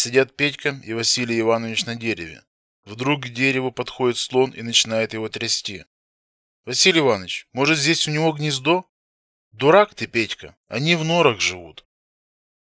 Сидят Петька и Василий Иванович на дереве. Вдруг к дереву подходит слон и начинает его трясти. Василий Иванович, может, здесь у него гнездо? Дурак ты, Петька. Они в норах живут.